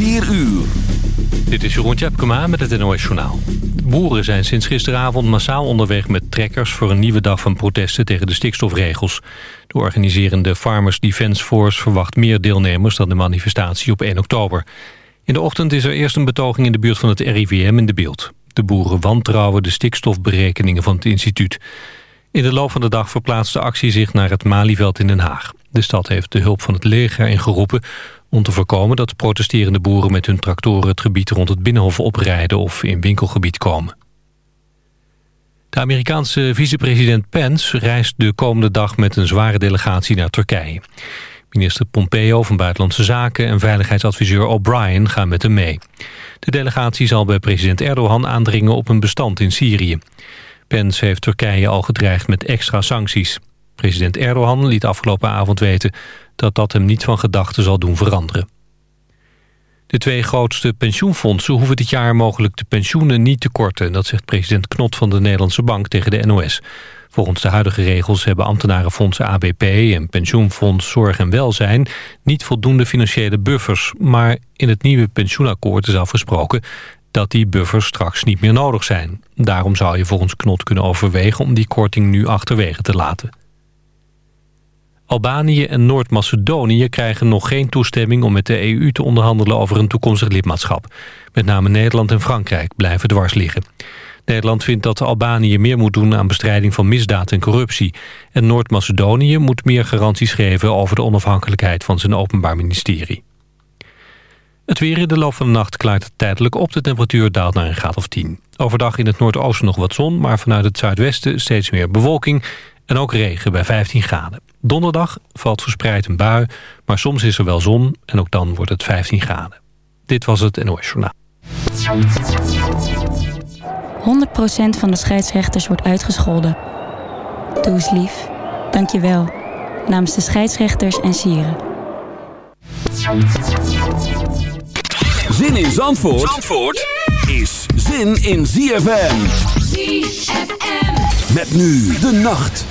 4 uur. Dit is Jeroen Tjepkema met het NOS Journaal. Boeren zijn sinds gisteravond massaal onderweg met trekkers... voor een nieuwe dag van protesten tegen de stikstofregels. De organiserende Farmers Defence Force verwacht meer deelnemers... dan de manifestatie op 1 oktober. In de ochtend is er eerst een betoging in de buurt van het RIVM in de beeld. De boeren wantrouwen de stikstofberekeningen van het instituut. In de loop van de dag verplaatst de actie zich naar het Malieveld in Den Haag. De stad heeft de hulp van het leger ingeroepen om te voorkomen dat protesterende boeren met hun tractoren het gebied rond het Binnenhof oprijden of in winkelgebied komen. De Amerikaanse vicepresident Pence reist de komende dag met een zware delegatie naar Turkije. Minister Pompeo van Buitenlandse Zaken en veiligheidsadviseur O'Brien gaan met hem mee. De delegatie zal bij president Erdogan aandringen op een bestand in Syrië. Pence heeft Turkije al gedreigd met extra sancties. President Erdogan liet afgelopen avond weten dat dat hem niet van gedachten zal doen veranderen. De twee grootste pensioenfondsen hoeven dit jaar mogelijk de pensioenen niet te korten. Dat zegt president Knot van de Nederlandse Bank tegen de NOS. Volgens de huidige regels hebben ambtenarenfondsen ABP en pensioenfonds Zorg en Welzijn niet voldoende financiële buffers. Maar in het nieuwe pensioenakkoord is afgesproken dat die buffers straks niet meer nodig zijn. Daarom zou je volgens Knot kunnen overwegen om die korting nu achterwege te laten. Albanië en Noord-Macedonië krijgen nog geen toestemming om met de EU te onderhandelen over een toekomstig lidmaatschap. Met name Nederland en Frankrijk blijven dwars liggen. Nederland vindt dat Albanië meer moet doen aan bestrijding van misdaad en corruptie. En Noord-Macedonië moet meer garanties geven over de onafhankelijkheid van zijn openbaar ministerie. Het weer in de loop van de nacht klaart het tijdelijk op. De temperatuur daalt naar een graad of 10. Overdag in het noordoosten nog wat zon, maar vanuit het zuidwesten steeds meer bewolking en ook regen bij 15 graden. Donderdag valt verspreid een bui, maar soms is er wel zon en ook dan wordt het 15 graden. Dit was het NOS Journaal. 100% van de scheidsrechters wordt uitgescholden. Doe eens lief. Dank je wel. Namens de scheidsrechters en sieren. Zin in Zandvoort, Zandvoort is zin in ZFM. ZFM. Met nu de nacht.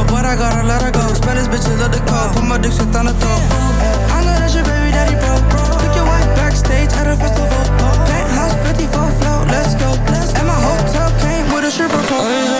low, but I gotta let her go. Spend this bitch a the car. put my dick shit on the throat. I know that's your baby daddy, bro. Took your wife backstage at a festival. Penthouse 54 float, let's go. And my hotel came with a stripper pole.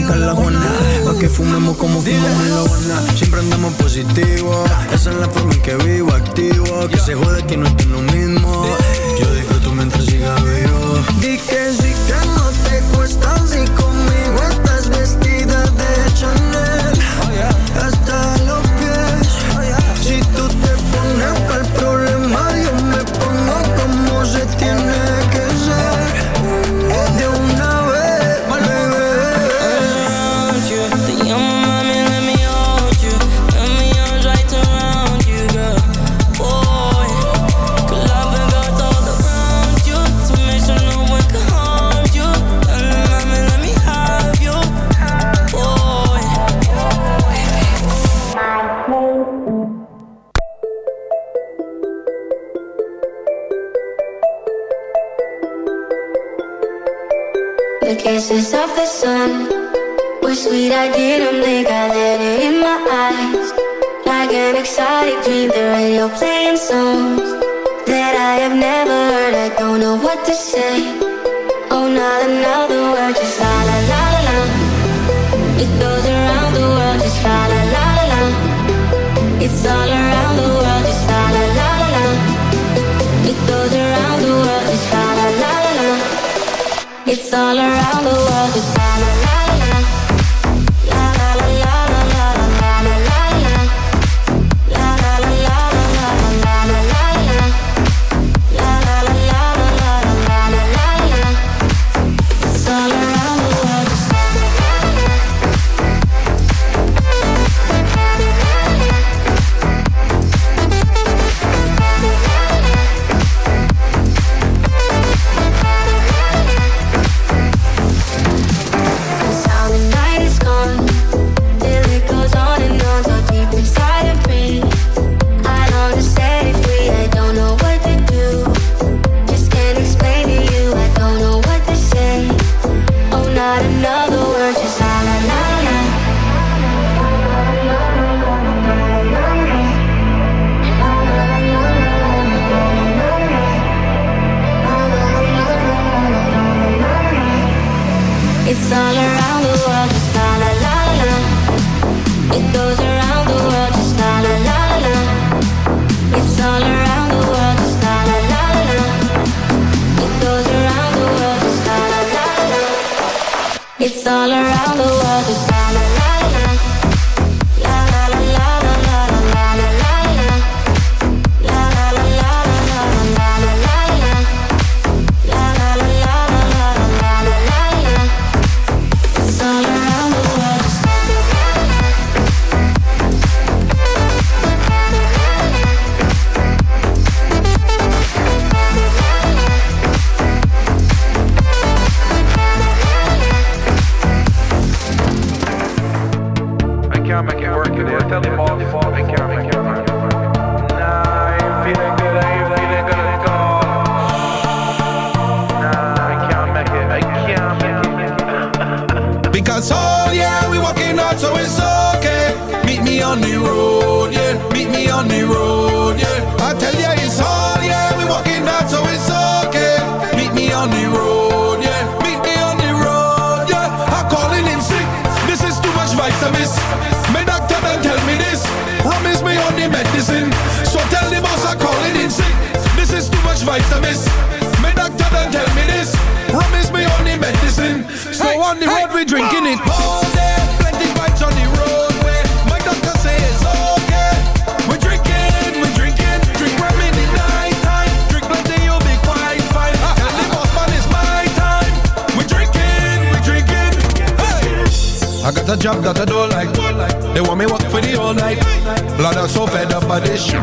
única la que fumemos como fumamos en la Siempre andamos positivo. Esa es la forma en que vivo, activo. Que se jode que no estoy lo mismo. Yo disfruto mientras siga vivo. Di a job that I don't like. They want me work for the whole night. Lord, I'm so fed up by this shit.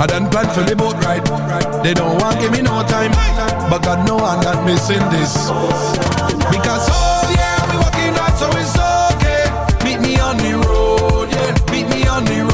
I done planned for the boat ride. They don't want give me no time, but God know I'm not missing this. Because oh yeah, we working hard, so it's okay. Meet me on the road, yeah. Meet me on the road.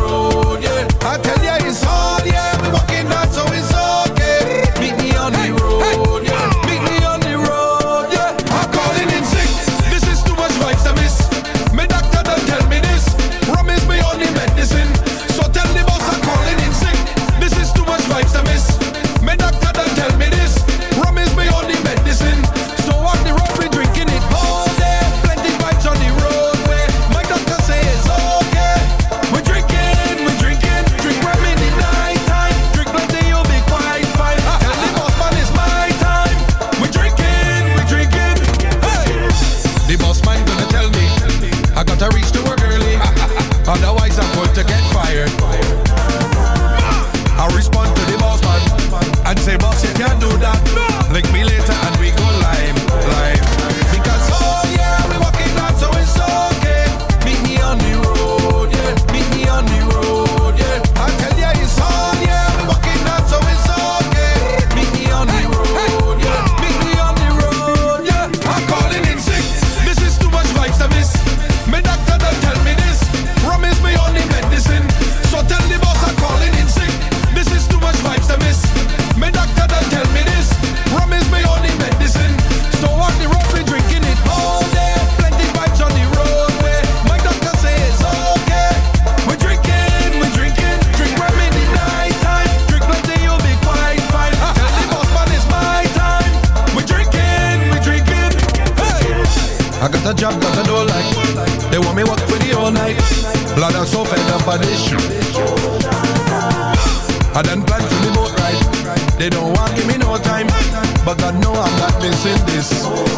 for this shoe. I done plan to the boat ride. They don't want give me no time, but God know I'm not missing this.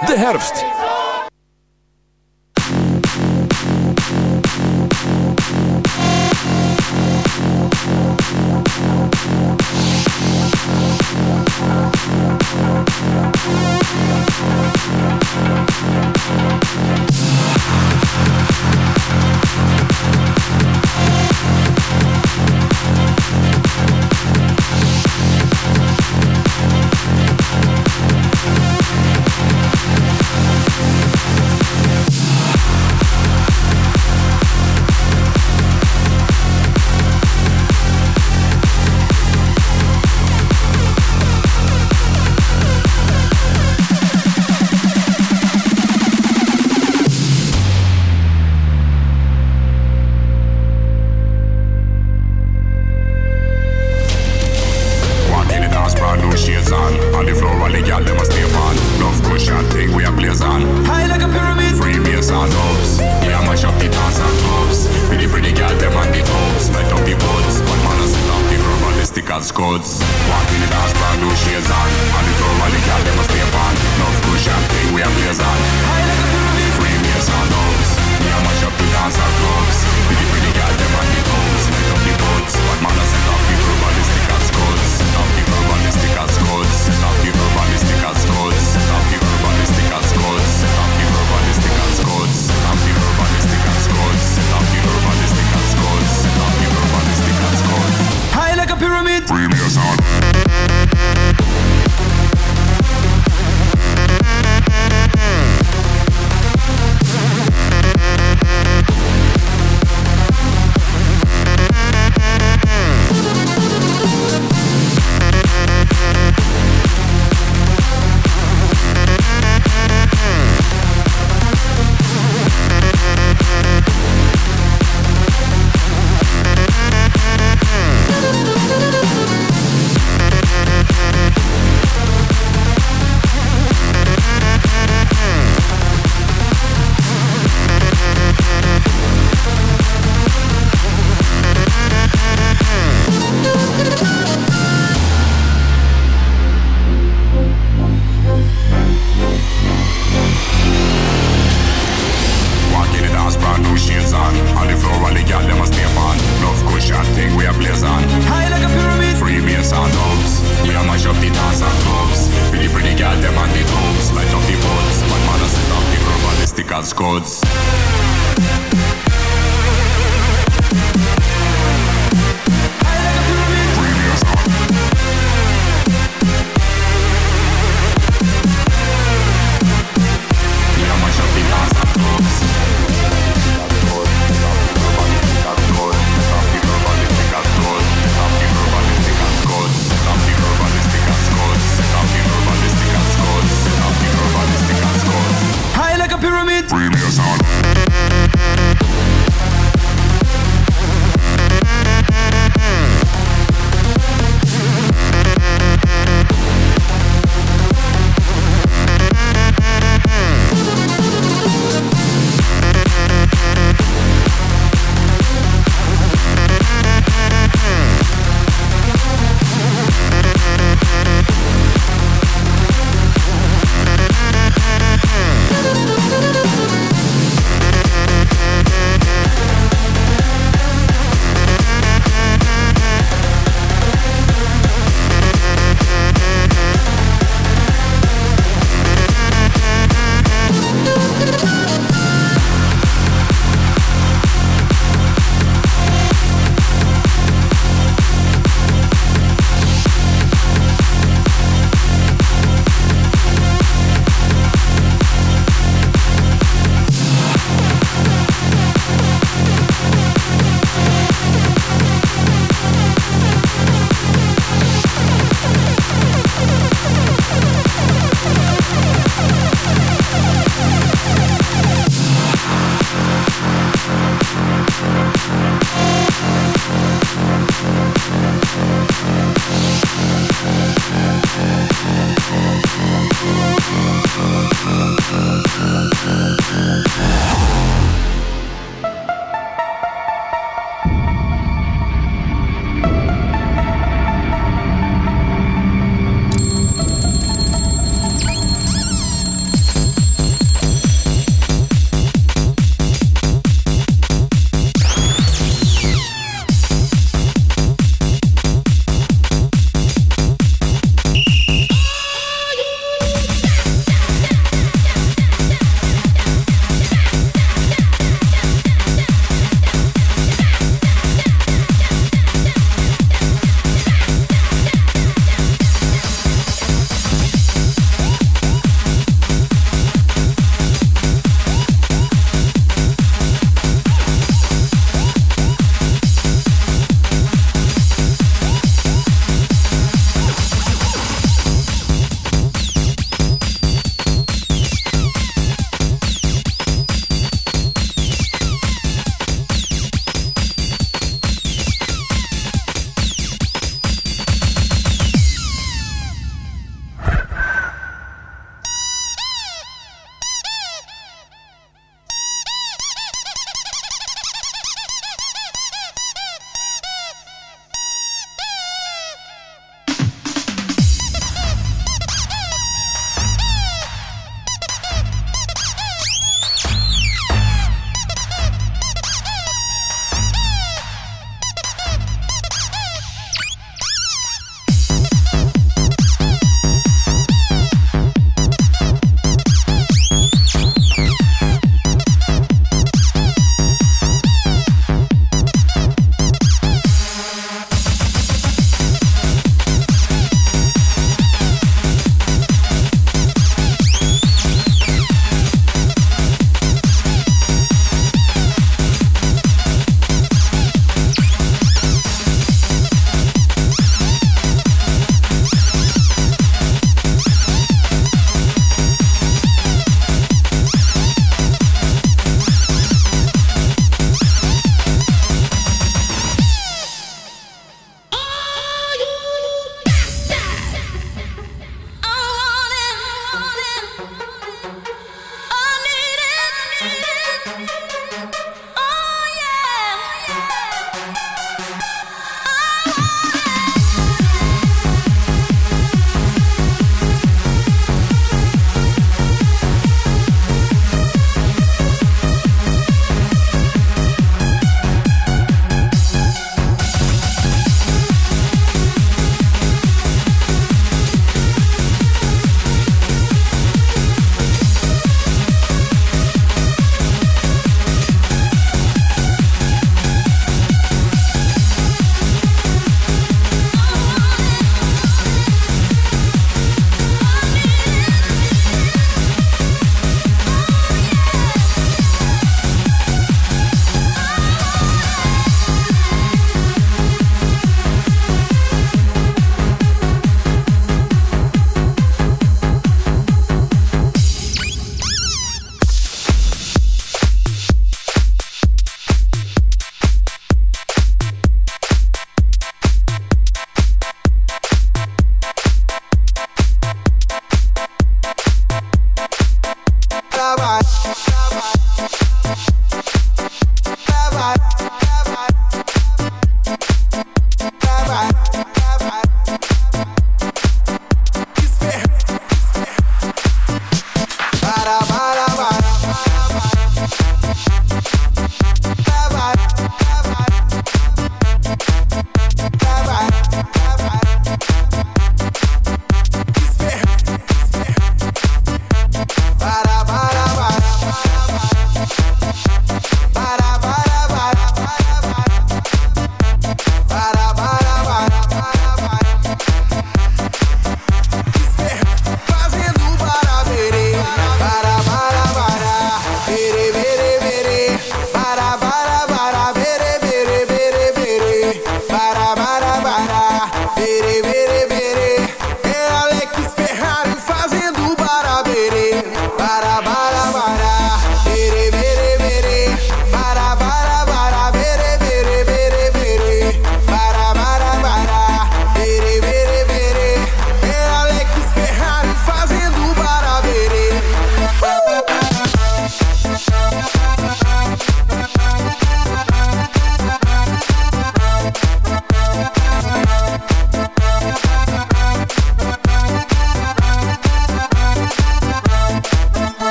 de herfst.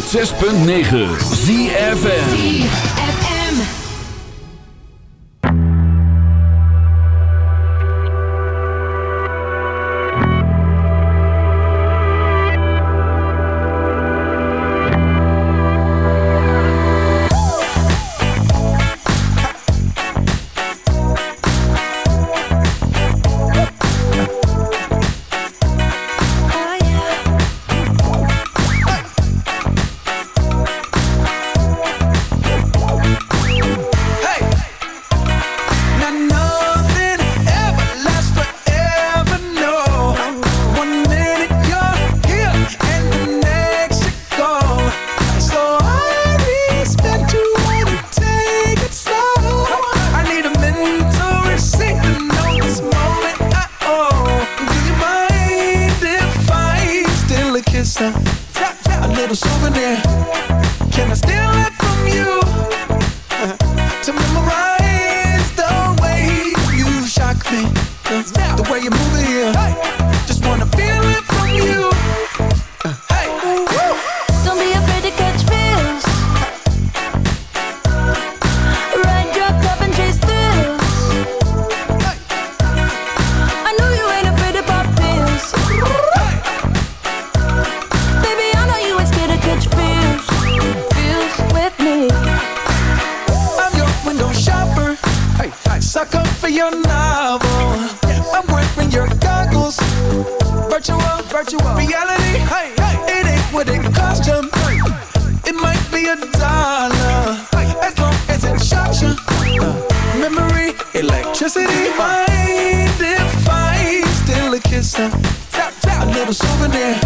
106.9 ZFN yourself a little souvenir.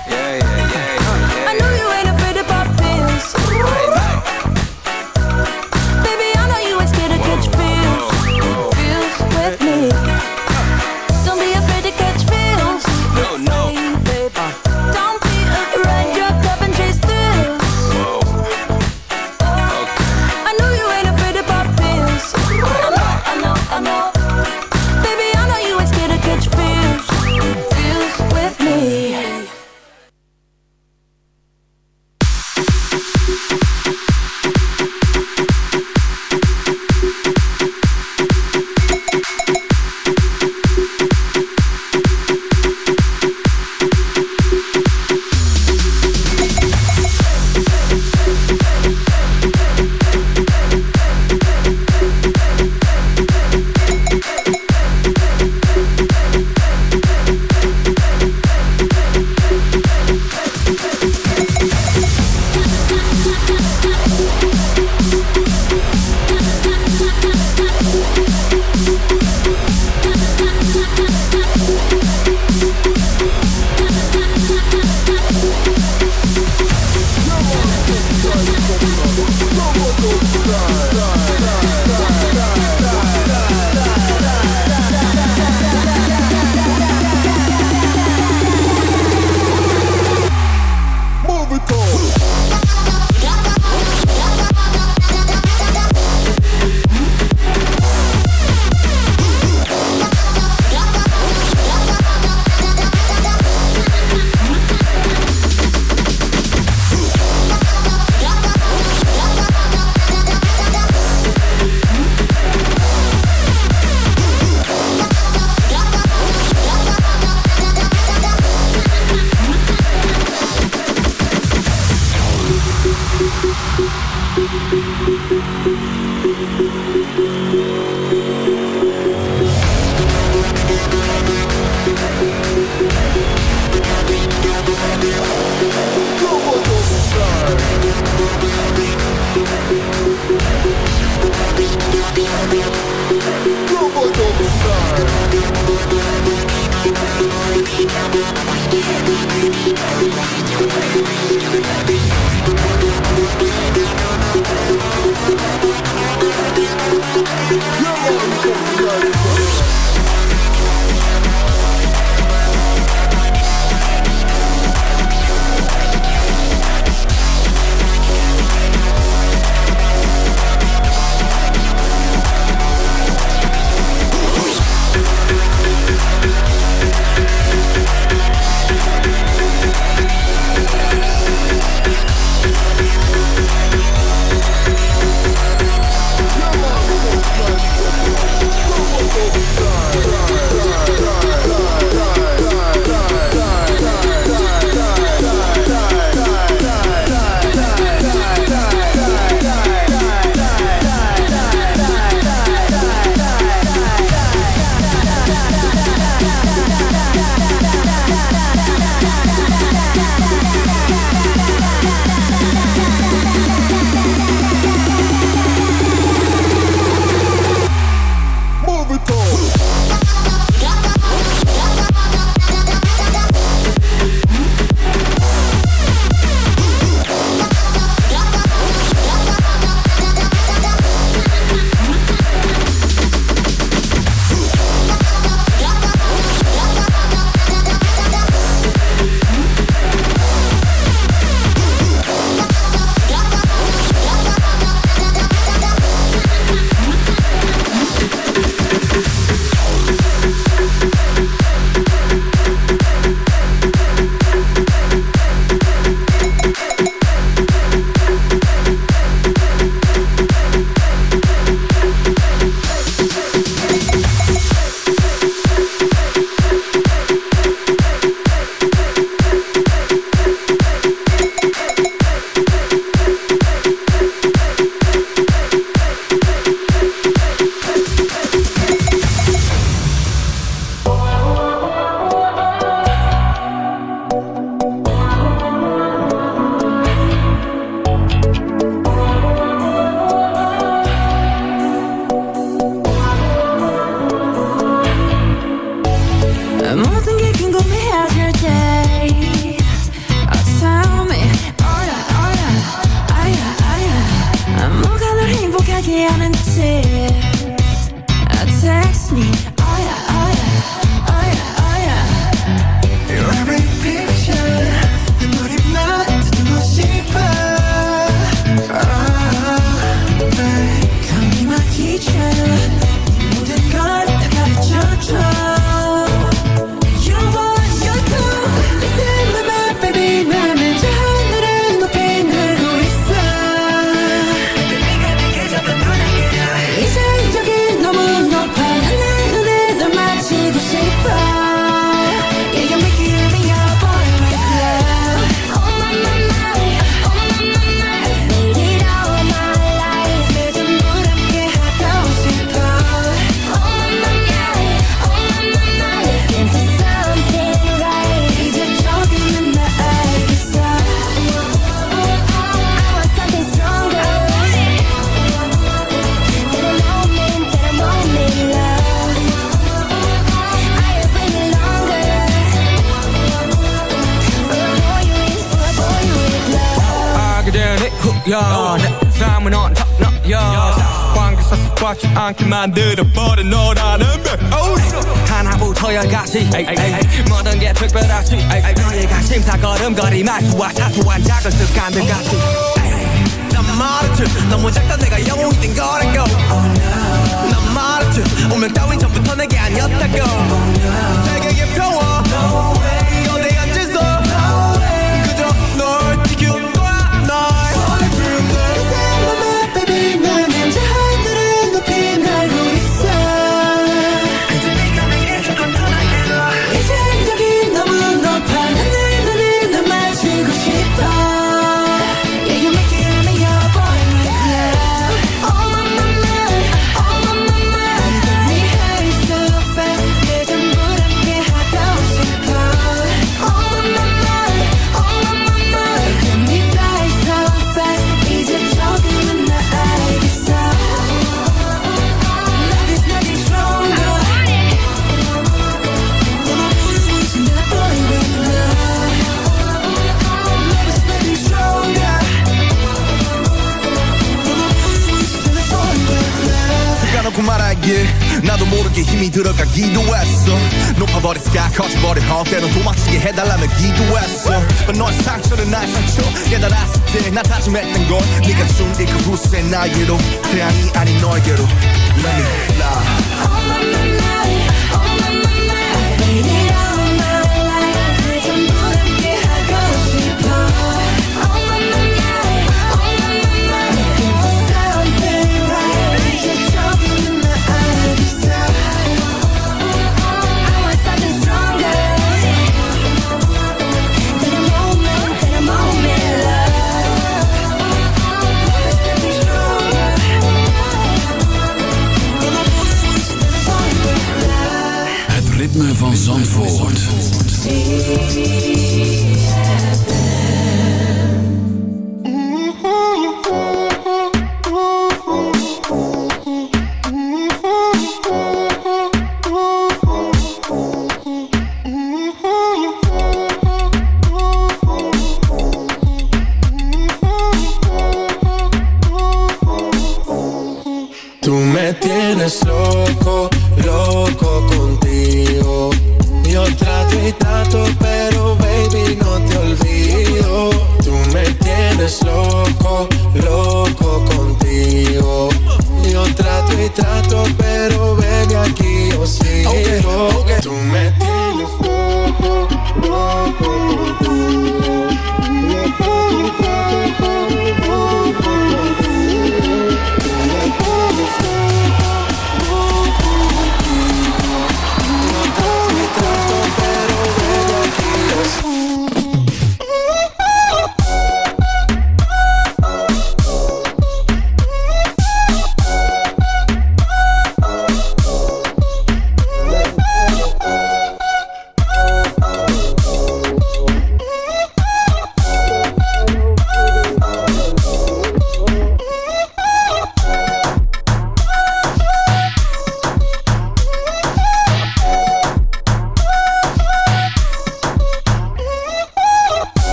않게 만들어버린 너라는 백오리 하나부터 열까지 모든 게 특별하지. 너희가 심사걸음거리 말투와 사소한 작은 습관들 같이. 난 말했지. 너무 작다 내가 영웅이 된 거라고. 난 말했지. 운명 따윈 전부터 내게 아니었다고. 세계의 평화. yeah. 나도 모르게 힘이 들어가기도 했어. 높아버린 sky 커져버린 헛 때론 도망치게 해달라며 기도했어. But 너의 상처는 나의 상처 깨달았을 때나 다짐했던 걸 네가 준이그 후세 나에게로. 태양이 아닌 너에게로. Let me fly. me.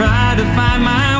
Try to find my